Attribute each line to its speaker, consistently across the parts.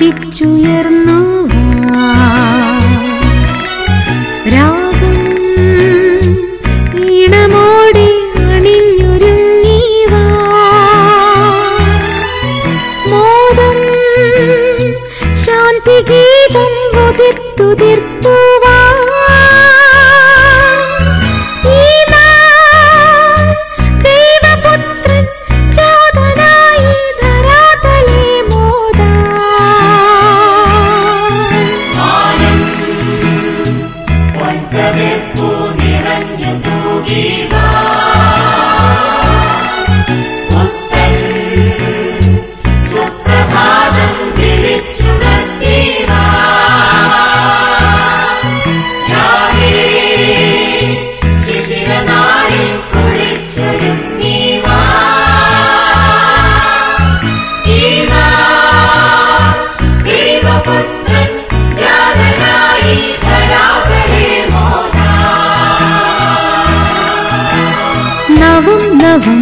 Speaker 1: ഉദിച്ചുയർന്നു tempo.
Speaker 2: നവം നവം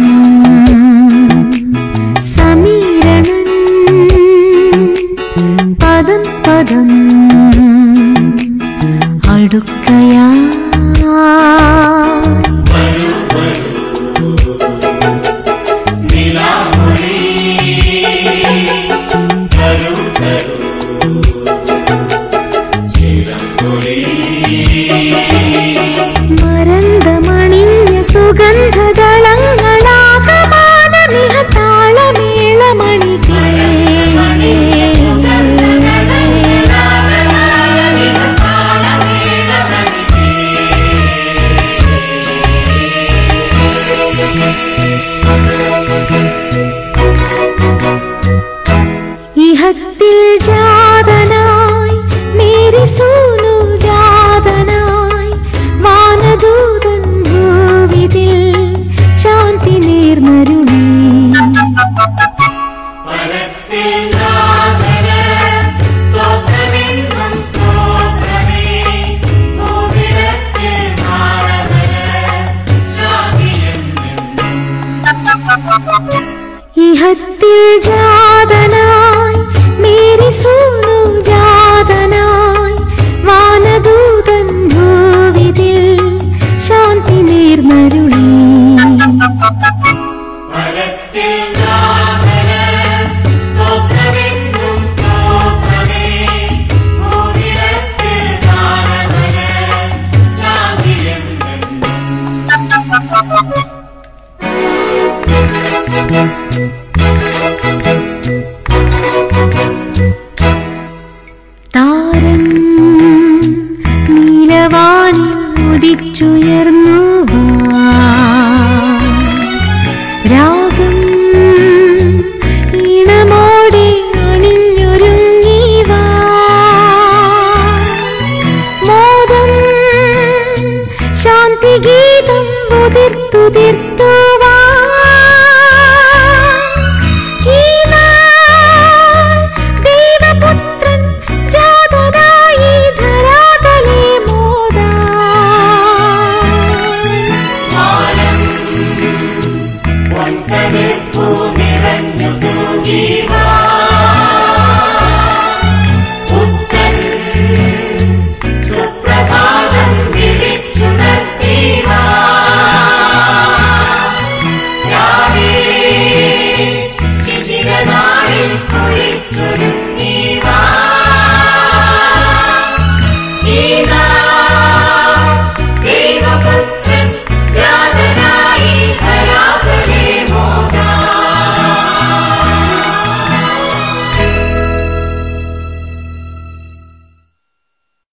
Speaker 2: ഇഹത്തിൽ ജാതനായി മേരി സൂനു ജാതനായി വാനദൂതൻ ഭൂവിതിൽ ശാന്തി
Speaker 1: നേർമരുളി
Speaker 2: Thank you.